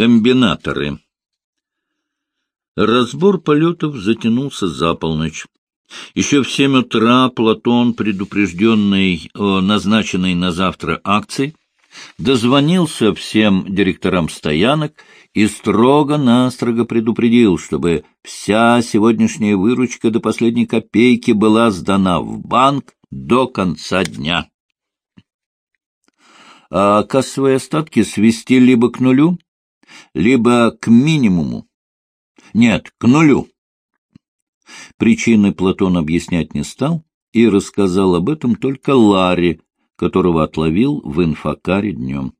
Комбинаторы. Разбор полетов затянулся за полночь. Еще в семь утра Платон, предупрежденный о назначенной на завтра акции, дозвонился всем директорам стоянок и строго-настрого предупредил, чтобы вся сегодняшняя выручка до последней копейки была сдана в банк до конца дня. А кассовые остатки свести либо к нулю, либо к минимуму. Нет, к нулю. Причины Платон объяснять не стал и рассказал об этом только Ларе, которого отловил в инфокаре днем.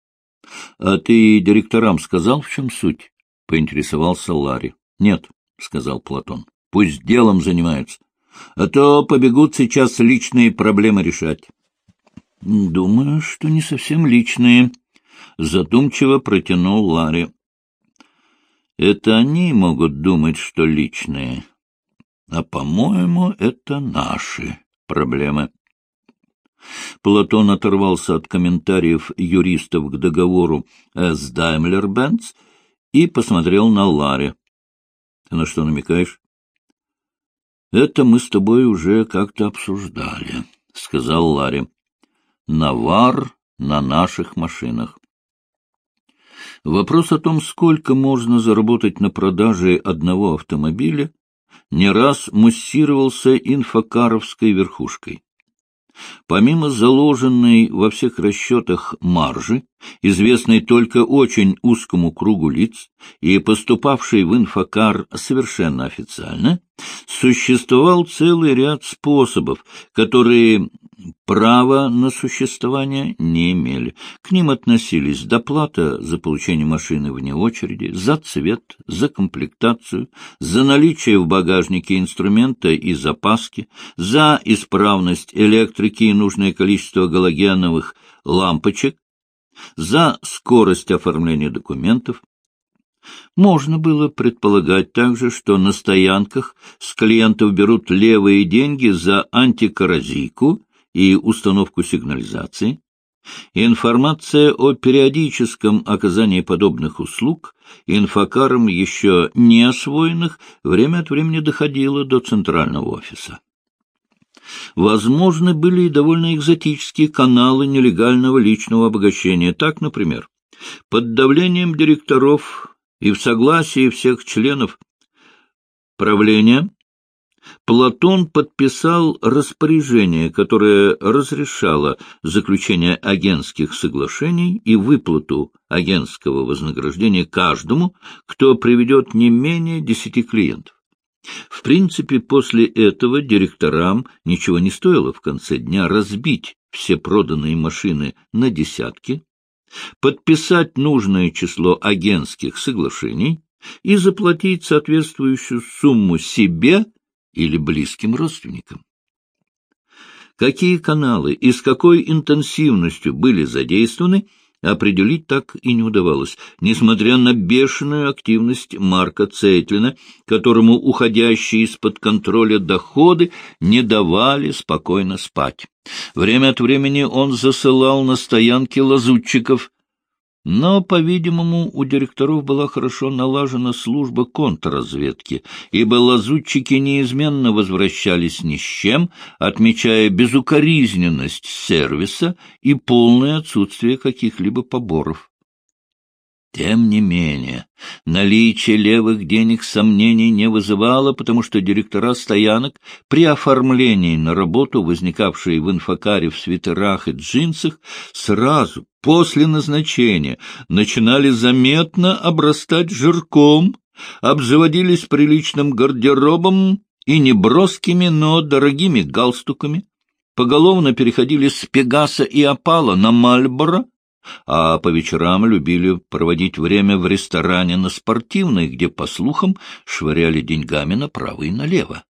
— А ты директорам сказал, в чем суть? — поинтересовался Ларри. — Нет, — сказал Платон. — Пусть делом занимаются, а то побегут сейчас личные проблемы решать. — Думаю, что не совсем личные, — задумчиво протянул Ларри. — Это они могут думать, что личные, а, по-моему, это наши проблемы. Платон оторвался от комментариев юристов к договору с Даймлер-Бенц и посмотрел на Ларри. — Ты на что намекаешь? — Это мы с тобой уже как-то обсуждали, — сказал Ларри. — Навар на наших машинах. Вопрос о том, сколько можно заработать на продаже одного автомобиля, не раз муссировался инфокаровской верхушкой. Помимо заложенной во всех расчетах маржи, известной только очень узкому кругу лиц и поступавшей в инфокар совершенно официально, существовал целый ряд способов, которые права на существование не имели. К ним относились доплата за получение машины вне очереди, за цвет, за комплектацию, за наличие в багажнике инструмента и запаски, за исправность электрики и нужное количество галогеновых лампочек, за скорость оформления документов, можно было предполагать также, что на стоянках с клиентов берут левые деньги за антикоррозийку и установку сигнализации. Информация о периодическом оказании подобных услуг инфокарам еще не освоенных время от времени доходила до центрального офиса. Возможны были и довольно экзотические каналы нелегального личного обогащения. Так, например, под давлением директоров и в согласии всех членов правления Платон подписал распоряжение, которое разрешало заключение агентских соглашений и выплату агентского вознаграждения каждому, кто приведет не менее десяти клиентов. В принципе, после этого директорам ничего не стоило в конце дня разбить все проданные машины на десятки, подписать нужное число агентских соглашений и заплатить соответствующую сумму себе или близким родственникам. Какие каналы и с какой интенсивностью были задействованы, определить так и не удавалось, несмотря на бешеную активность Марка Цейтлина, которому уходящие из-под контроля доходы не давали спокойно спать. Время от времени он засылал на стоянки лазутчиков, но, по-видимому, у директоров была хорошо налажена служба контрразведки, ибо лазутчики неизменно возвращались ни с чем, отмечая безукоризненность сервиса и полное отсутствие каких-либо поборов. Тем не менее, наличие левых денег сомнений не вызывало, потому что директора стоянок при оформлении на работу, возникавшие в инфокаре в свитерах и джинсах, сразу после назначения начинали заметно обрастать жирком, обзаводились приличным гардеробом и неброскими, но дорогими галстуками, поголовно переходили с Пегаса и Опала на Мальборо, а по вечерам любили проводить время в ресторане на спортивной, где, по слухам, швыряли деньгами направо и налево.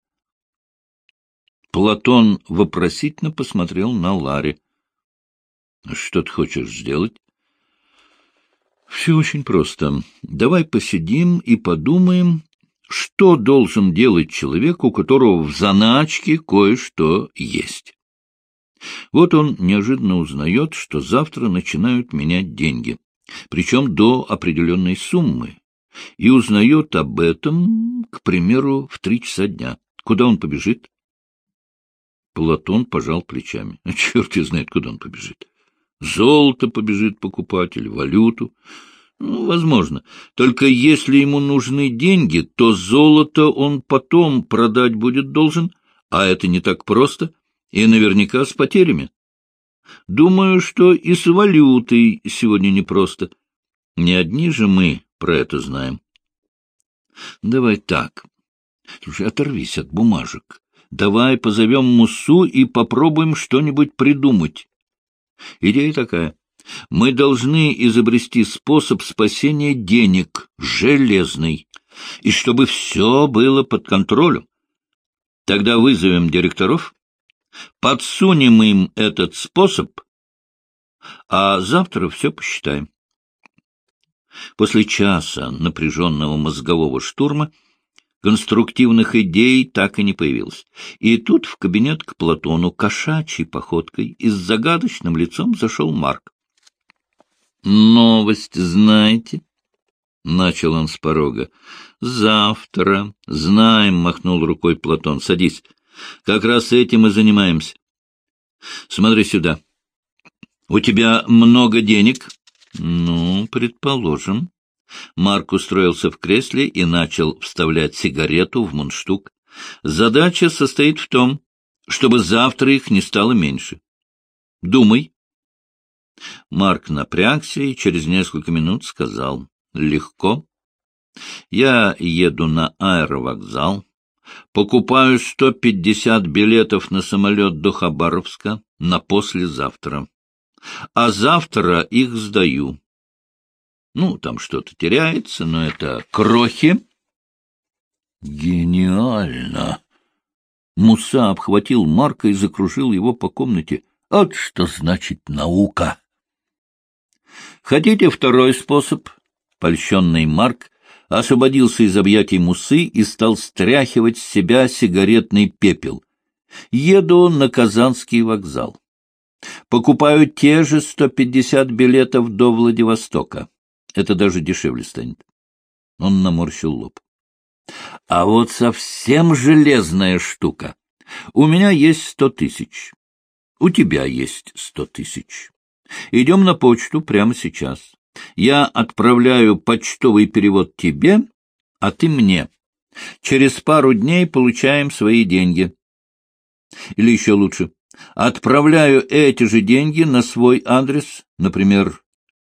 Платон вопросительно посмотрел на Ларри. — Что ты хочешь сделать? — Все очень просто. Давай посидим и подумаем, что должен делать человек, у которого в заначке кое-что есть. Вот он неожиданно узнает, что завтра начинают менять деньги. причем до определенной суммы, и узнает об этом, к примеру, в три часа дня. Куда он побежит? Платон пожал плечами. Черт знает, куда он побежит. Золото побежит покупать валюту. Ну, возможно. Только если ему нужны деньги, то золото он потом продать будет должен, а это не так просто и наверняка с потерями. Думаю, что и с валютой сегодня непросто. Не одни же мы про это знаем. Давай так. Слушай, оторвись от бумажек. Давай позовем Мусу и попробуем что-нибудь придумать. Идея такая. Мы должны изобрести способ спасения денег, железный, и чтобы все было под контролем. Тогда вызовем директоров, подсунем им этот способ, а завтра все посчитаем. После часа напряженного мозгового штурма конструктивных идей так и не появилось. И тут в кабинет к Платону кошачьей походкой и с загадочным лицом зашел Марк. «Новость знаете?» — начал он с порога. «Завтра. Знаем», — махнул рукой Платон. «Садись. Как раз этим и занимаемся. Смотри сюда. У тебя много денег?» «Ну, предположим». Марк устроился в кресле и начал вставлять сигарету в мундштук. «Задача состоит в том, чтобы завтра их не стало меньше. Думай». Марк напрягся и через несколько минут сказал «Легко. Я еду на аэровокзал, покупаю 150 билетов на самолет до Хабаровска на послезавтра, а завтра их сдаю. Ну, там что-то теряется, но это крохи». «Гениально!» Муса обхватил Марка и закружил его по комнате. «Вот что значит наука!» Хотите второй способ? Польщенный Марк освободился из объятий мусы и стал стряхивать с себя сигаретный пепел. Еду на Казанский вокзал. Покупаю те же 150 билетов до Владивостока. Это даже дешевле станет. Он наморщил лоб. А вот совсем железная штука. У меня есть сто тысяч. У тебя есть сто тысяч. Идем на почту прямо сейчас. Я отправляю почтовый перевод тебе, а ты мне. Через пару дней получаем свои деньги. Или еще лучше, отправляю эти же деньги на свой адрес, например,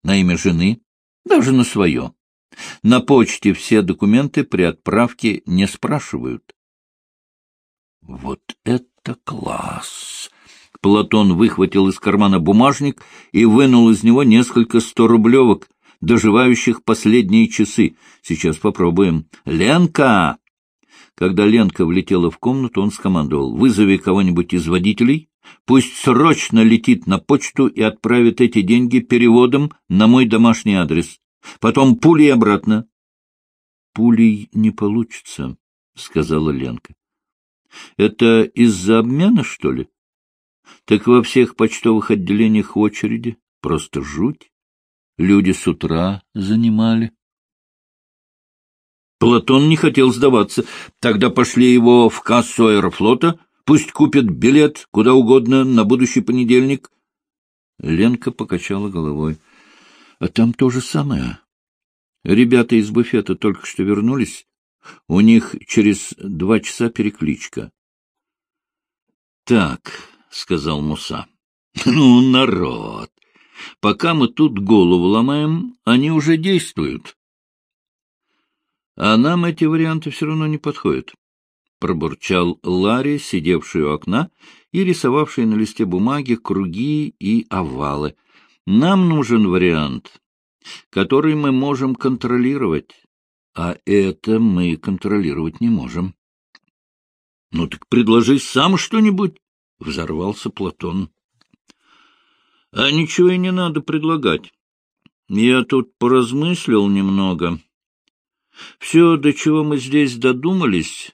на имя жены, даже на свое. На почте все документы при отправке не спрашивают. Вот это класс! Платон выхватил из кармана бумажник и вынул из него несколько сторублевок, доживающих последние часы. Сейчас попробуем. «Ленка!» Когда Ленка влетела в комнату, он скомандовал. «Вызови кого-нибудь из водителей. Пусть срочно летит на почту и отправит эти деньги переводом на мой домашний адрес. Потом пулей обратно». «Пулей не получится», — сказала Ленка. «Это из-за обмена, что ли?» Так во всех почтовых отделениях очереди. Просто жуть. Люди с утра занимали. Платон не хотел сдаваться. Тогда пошли его в кассу аэрофлота. Пусть купит билет куда угодно на будущий понедельник. Ленка покачала головой. А там то же самое. Ребята из буфета только что вернулись. У них через два часа перекличка. Так, — сказал Муса. — Ну, народ! Пока мы тут голову ломаем, они уже действуют. — А нам эти варианты все равно не подходят, — пробурчал Ларри, сидевший у окна и рисовавший на листе бумаги круги и овалы. — Нам нужен вариант, который мы можем контролировать, а это мы контролировать не можем. — Ну так предложи сам что-нибудь. — взорвался Платон. — А ничего и не надо предлагать. Я тут поразмыслил немного. Все, до чего мы здесь додумались,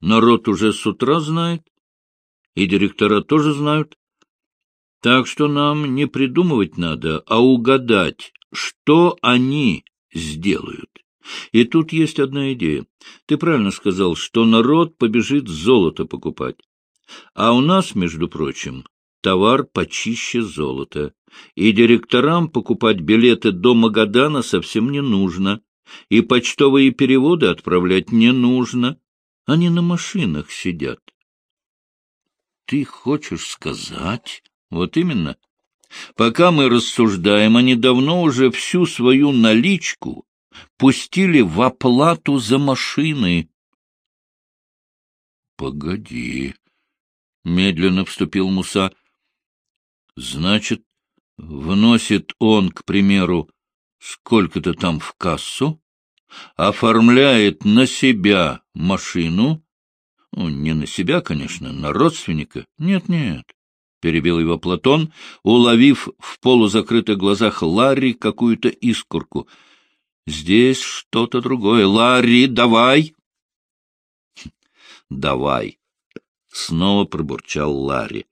народ уже с утра знает, и директора тоже знают. Так что нам не придумывать надо, а угадать, что они сделают? И тут есть одна идея. Ты правильно сказал, что народ побежит золото покупать. А у нас, между прочим, товар почище золота. И директорам покупать билеты до Магадана совсем не нужно. И почтовые переводы отправлять не нужно. Они на машинах сидят. Ты хочешь сказать? Вот именно. Пока мы рассуждаем, они давно уже всю свою наличку пустили в оплату за машины. — Погоди, — медленно вступил Муса. — Значит, вносит он, к примеру, сколько-то там в кассу, оформляет на себя машину, ну, не на себя, конечно, на родственника. Нет-нет, — перебил его Платон, уловив в полузакрытых глазах Ларри какую-то искорку. — Здесь что-то другое. Ларри, давай! — Давай! — снова пробурчал Ларри.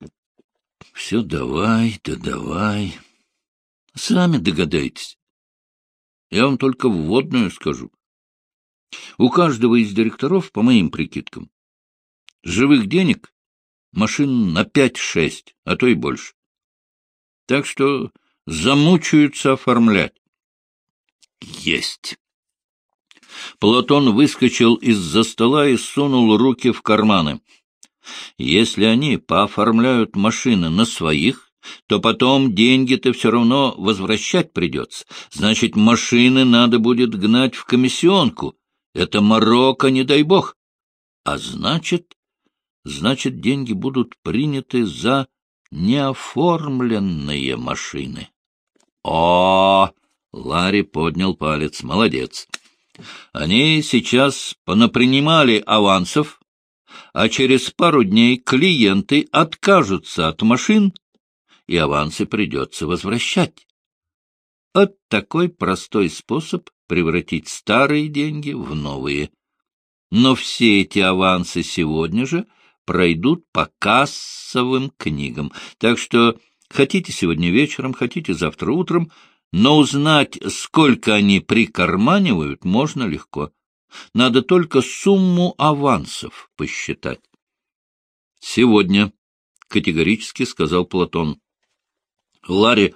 — Все давай, да давай. Сами догадайтесь. Я вам только вводную скажу. У каждого из директоров, по моим прикидкам, живых денег машин на пять-шесть, а то и больше. Так что замучаются оформлять. Есть. Платон выскочил из-за стола и сунул руки в карманы. Если они пооформляют машины на своих, то потом деньги-то все равно возвращать придется. Значит, машины надо будет гнать в комиссионку. Это Марокко, не дай бог. А значит, значит, деньги будут приняты за неоформленные машины. О, Ларри поднял палец. Молодец. Они сейчас понапринимали авансов, а через пару дней клиенты откажутся от машин, и авансы придется возвращать. Вот такой простой способ превратить старые деньги в новые. Но все эти авансы сегодня же — пройдут по кассовым книгам. Так что хотите сегодня вечером, хотите завтра утром, но узнать, сколько они прикарманивают, можно легко. Надо только сумму авансов посчитать. — Сегодня, — категорически сказал Платон. — Ларри,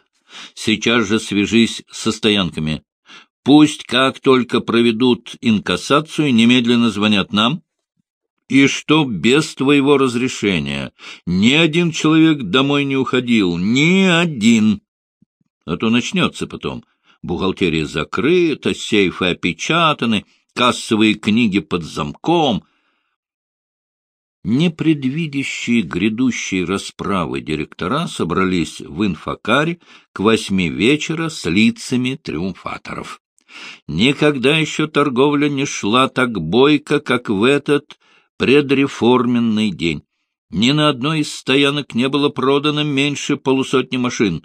сейчас же свяжись со стоянками. Пусть, как только проведут инкассацию, немедленно звонят нам, и что без твоего разрешения ни один человек домой не уходил, ни один. А то начнется потом. Бухгалтерия закрыта, сейфы опечатаны, кассовые книги под замком. Непредвидящие грядущие расправы директора собрались в инфокаре к восьми вечера с лицами триумфаторов. Никогда еще торговля не шла так бойко, как в этот предреформенный день. Ни на одной из стоянок не было продано меньше полусотни машин,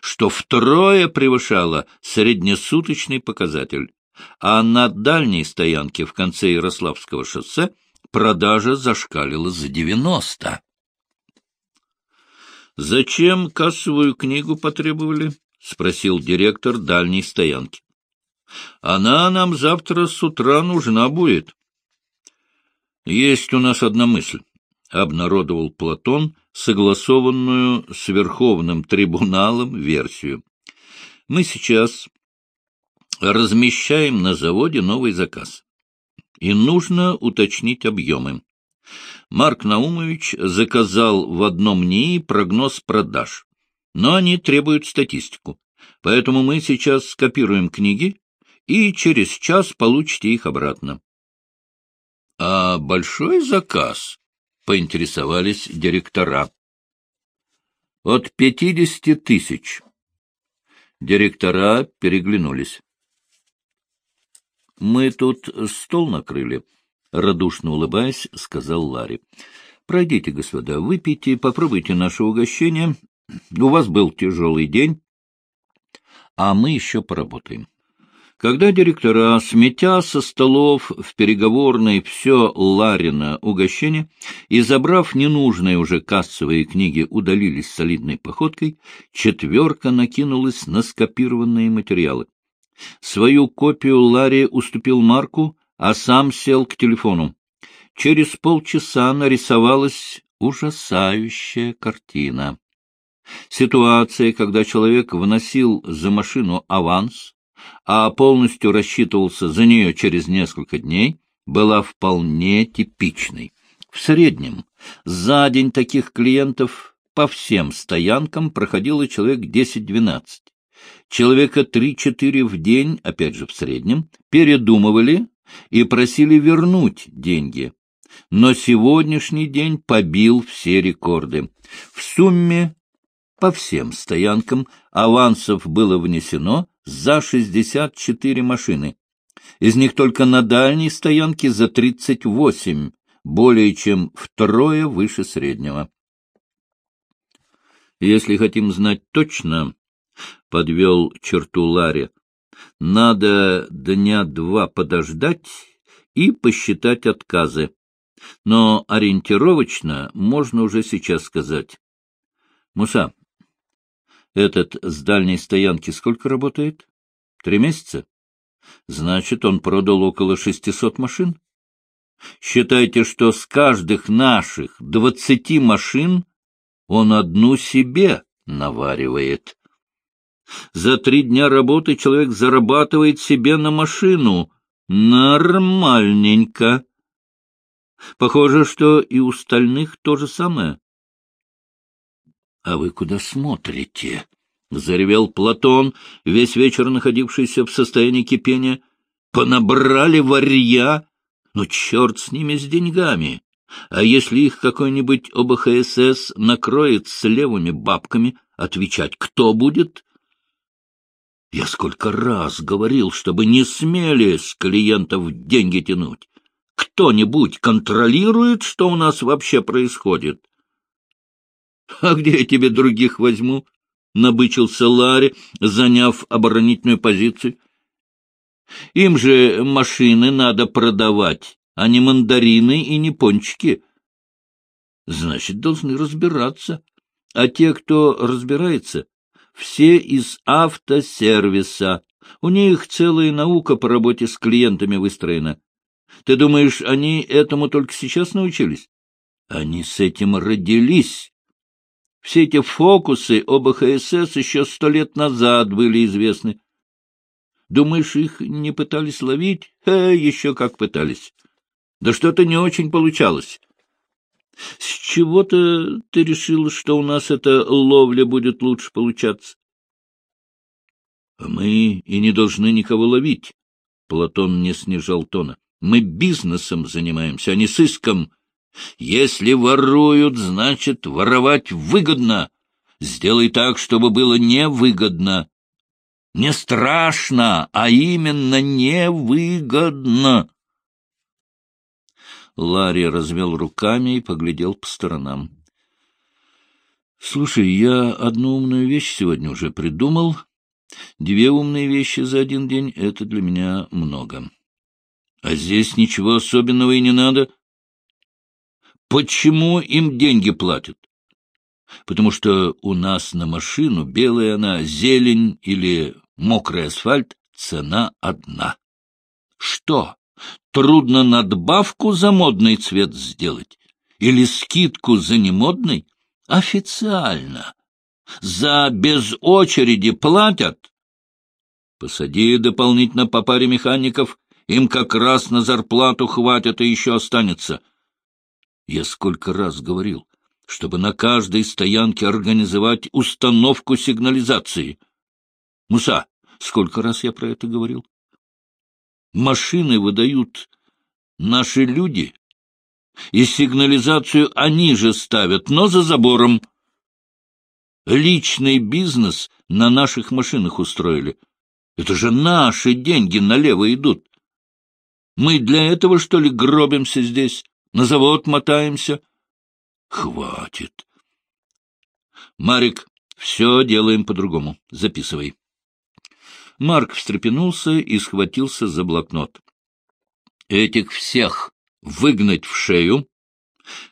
что втрое превышало среднесуточный показатель. А на дальней стоянке в конце Ярославского шоссе продажа зашкалила за девяносто. «Зачем кассовую книгу потребовали?» — спросил директор дальней стоянки. «Она нам завтра с утра нужна будет». Есть у нас одна мысль, — обнародовал Платон согласованную с Верховным трибуналом версию. Мы сейчас размещаем на заводе новый заказ, и нужно уточнить объемы. Марк Наумович заказал в одном НИИ прогноз продаж, но они требуют статистику, поэтому мы сейчас скопируем книги, и через час получите их обратно. — А большой заказ? — поинтересовались директора. — От пятидесяти тысяч. Директора переглянулись. — Мы тут стол накрыли, — радушно улыбаясь, сказал Ларри. — Пройдите, господа, выпейте, попробуйте наше угощение. У вас был тяжелый день, а мы еще поработаем. Когда директора, сметя со столов в переговорной все Ларина угощение и, забрав ненужные уже кассовые книги, удалились солидной походкой, четверка накинулась на скопированные материалы. Свою копию Ларри уступил Марку, а сам сел к телефону. Через полчаса нарисовалась ужасающая картина. Ситуация, когда человек вносил за машину аванс, а полностью рассчитывался за нее через несколько дней, была вполне типичной. В среднем за день таких клиентов по всем стоянкам проходило человек 10-12. Человека 3-4 в день, опять же в среднем, передумывали и просили вернуть деньги. Но сегодняшний день побил все рекорды. В сумме по всем стоянкам авансов было внесено за 64 машины. Из них только на дальней стоянке за 38, более чем втрое выше среднего. Если хотим знать точно, — подвел черту Ларри, — надо дня два подождать и посчитать отказы. Но ориентировочно можно уже сейчас сказать. Муса, этот с дальней стоянки сколько работает? Три месяца? Значит, он продал около шестисот машин? Считайте, что с каждых наших двадцати машин он одну себе наваривает. За три дня работы человек зарабатывает себе на машину. Нормальненько. Похоже, что и у стальных то же самое. — А вы куда смотрите? — заревел Платон, весь вечер находившийся в состоянии кипения. — Понабрали варья? Ну, черт с ними, с деньгами! А если их какой-нибудь ОБХСС накроет с левыми бабками, отвечать кто будет? Я сколько раз говорил, чтобы не смели с клиентов деньги тянуть. Кто-нибудь контролирует, что у нас вообще происходит? — А где я тебе других возьму? — набычился Ларри, заняв оборонительную позицию. — Им же машины надо продавать, а не мандарины и не пончики. — Значит, должны разбираться. А те, кто разбирается, все из автосервиса. У них целая наука по работе с клиентами выстроена. Ты думаешь, они этому только сейчас научились? Они с этим родились. Все эти фокусы ОБХСС еще сто лет назад были известны. Думаешь, их не пытались ловить? Э, еще как пытались. Да что-то не очень получалось. С чего-то ты решил, что у нас эта ловля будет лучше получаться? А мы и не должны никого ловить. Платон не снижал тона. Мы бизнесом занимаемся, а не сыском. Если воруют, значит, воровать выгодно. Сделай так, чтобы было невыгодно. Не страшно, а именно невыгодно. Ларри развел руками и поглядел по сторонам. — Слушай, я одну умную вещь сегодня уже придумал. Две умные вещи за один день — это для меня много. А здесь ничего особенного и не надо. Почему им деньги платят? Потому что у нас на машину, белая она, зелень или мокрый асфальт, цена одна. Что? Трудно надбавку за модный цвет сделать? Или скидку за немодный? Официально. За без очереди платят? Посади дополнительно по паре механиков, им как раз на зарплату хватит и еще останется. Я сколько раз говорил, чтобы на каждой стоянке организовать установку сигнализации. Муса, сколько раз я про это говорил? Машины выдают наши люди, и сигнализацию они же ставят, но за забором. Личный бизнес на наших машинах устроили. Это же наши деньги налево идут. Мы для этого, что ли, гробимся здесь? На завод мотаемся. Хватит. Марик, все делаем по-другому. Записывай. Марк встрепенулся и схватился за блокнот. Этих всех выгнать в шею,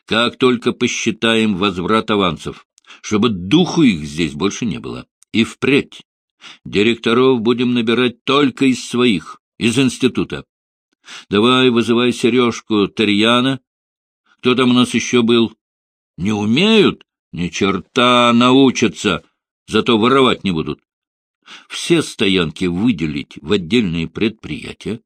как только посчитаем возврат авансов, чтобы духу их здесь больше не было. И впредь директоров будем набирать только из своих, из института. Давай вызывай Сережку Тарьяна. Кто там у нас еще был? Не умеют? Ни черта научатся, зато воровать не будут. Все стоянки выделить в отдельные предприятия.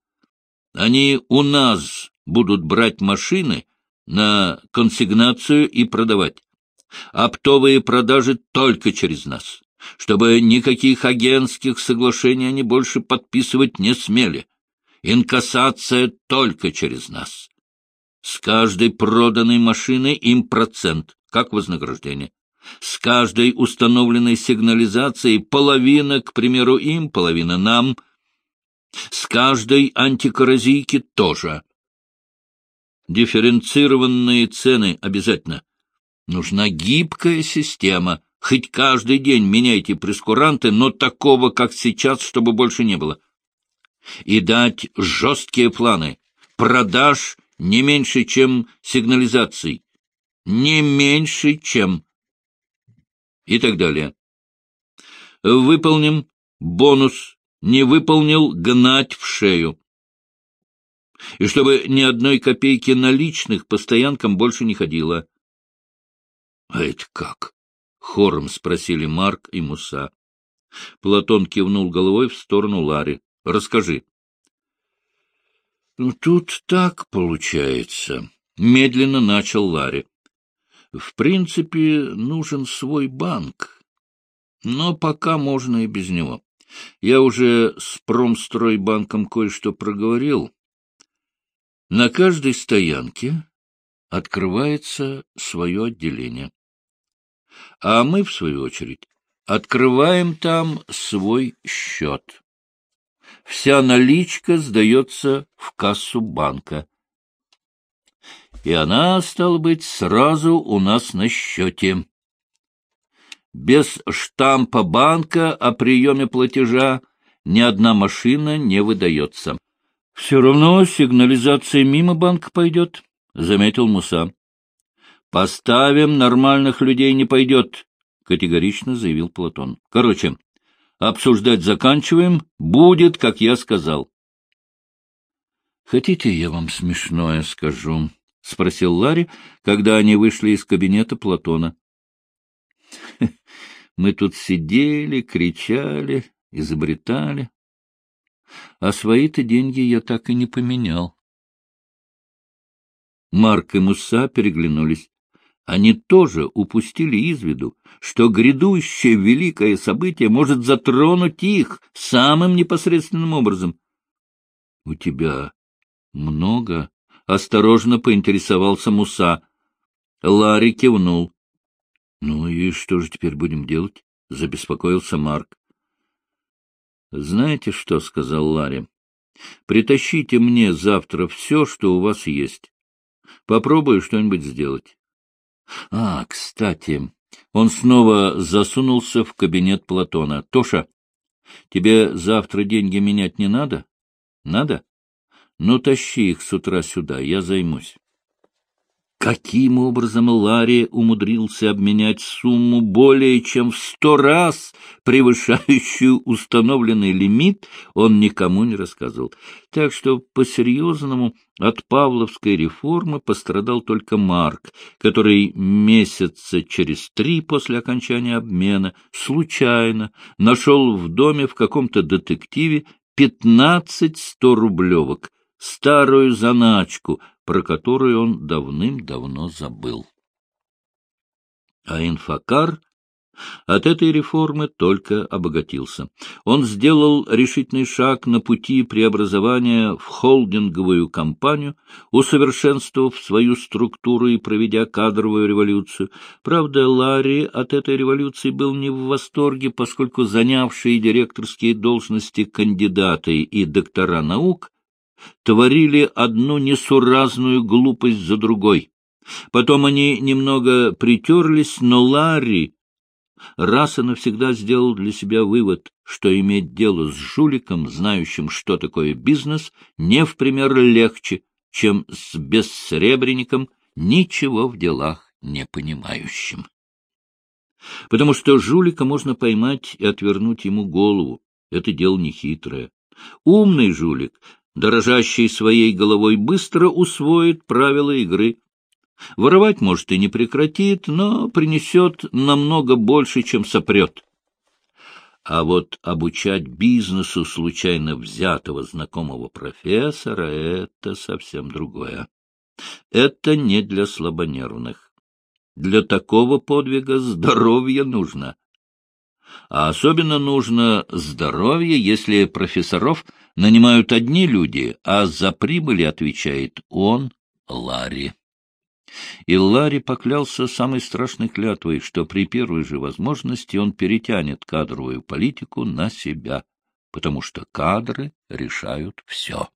Они у нас будут брать машины на консигнацию и продавать. Оптовые продажи только через нас, чтобы никаких агентских соглашений они больше подписывать не смели. Инкассация только через нас. С каждой проданной машины им процент, как вознаграждение. С каждой установленной сигнализацией половина, к примеру, им, половина нам. С каждой антикоррозийки тоже. Дифференцированные цены обязательно. Нужна гибкая система. Хоть каждый день меняйте прескуранты, но такого, как сейчас, чтобы больше не было. И дать жесткие планы. Продаж не меньше, чем сигнализаций. Не меньше, чем... И так далее. Выполним бонус. Не выполнил — гнать в шею. И чтобы ни одной копейки наличных по стоянкам больше не ходило. — А это как? — хором спросили Марк и Муса. Платон кивнул головой в сторону Ларри. — Расскажи. — тут так получается, — медленно начал Ларри. — В принципе, нужен свой банк, но пока можно и без него. Я уже с Промстройбанком кое-что проговорил. На каждой стоянке открывается свое отделение. А мы, в свою очередь, открываем там свой счет вся наличка сдается в кассу банка. И она, стала быть, сразу у нас на счете. Без штампа банка о приеме платежа ни одна машина не выдается. — Все равно сигнализация мимо банка пойдет, — заметил Муса. — Поставим, нормальных людей не пойдет, — категорично заявил Платон. — Короче, Обсуждать заканчиваем. Будет, как я сказал. — Хотите, я вам смешное скажу? — спросил Ларри, когда они вышли из кабинета Платона. — Мы тут сидели, кричали, изобретали. А свои-то деньги я так и не поменял. Марк и Муса переглянулись они тоже упустили из виду, что грядущее великое событие может затронуть их самым непосредственным образом. — У тебя много? — осторожно поинтересовался Муса. Ларри кивнул. — Ну и что же теперь будем делать? — забеспокоился Марк. — Знаете что? — сказал Ларри. — Притащите мне завтра все, что у вас есть. Попробую что-нибудь сделать. А, кстати, он снова засунулся в кабинет Платона. — Тоша, тебе завтра деньги менять не надо? — Надо? Ну, тащи их с утра сюда, я займусь. Каким образом Ларри умудрился обменять сумму более чем в сто раз превышающую установленный лимит, он никому не рассказывал. Так что по-серьезному от Павловской реформы пострадал только Марк, который месяца через три после окончания обмена случайно нашел в доме в каком-то детективе пятнадцать сто рублевок, старую заначку — про которую он давным-давно забыл. А инфокар от этой реформы только обогатился. Он сделал решительный шаг на пути преобразования в холдинговую компанию, усовершенствовав свою структуру и проведя кадровую революцию. Правда, Ларри от этой революции был не в восторге, поскольку занявшие директорские должности кандидаты и доктора наук творили одну несуразную глупость за другой. Потом они немного притерлись, но Ларри раз и навсегда сделал для себя вывод. что иметь дело с жуликом, знающим, что такое бизнес, не в пример легче, чем с бессребренником, ничего в делах не понимающим. Потому что жулика можно поймать и отвернуть ему голову. Это дело нехитрое. Умный жулик, дорожащий своей головой, быстро усвоит правила игры. Воровать, может, и не прекратит, но принесет намного больше, чем сопрет. А вот обучать бизнесу случайно взятого знакомого профессора — это совсем другое. Это не для слабонервных. Для такого подвига здоровье нужно. А особенно нужно здоровье, если профессоров нанимают одни люди, а за прибыли отвечает он, Ларри. И Ларри поклялся самой страшной клятвой, что при первой же возможности он перетянет кадровую политику на себя, потому что кадры решают все.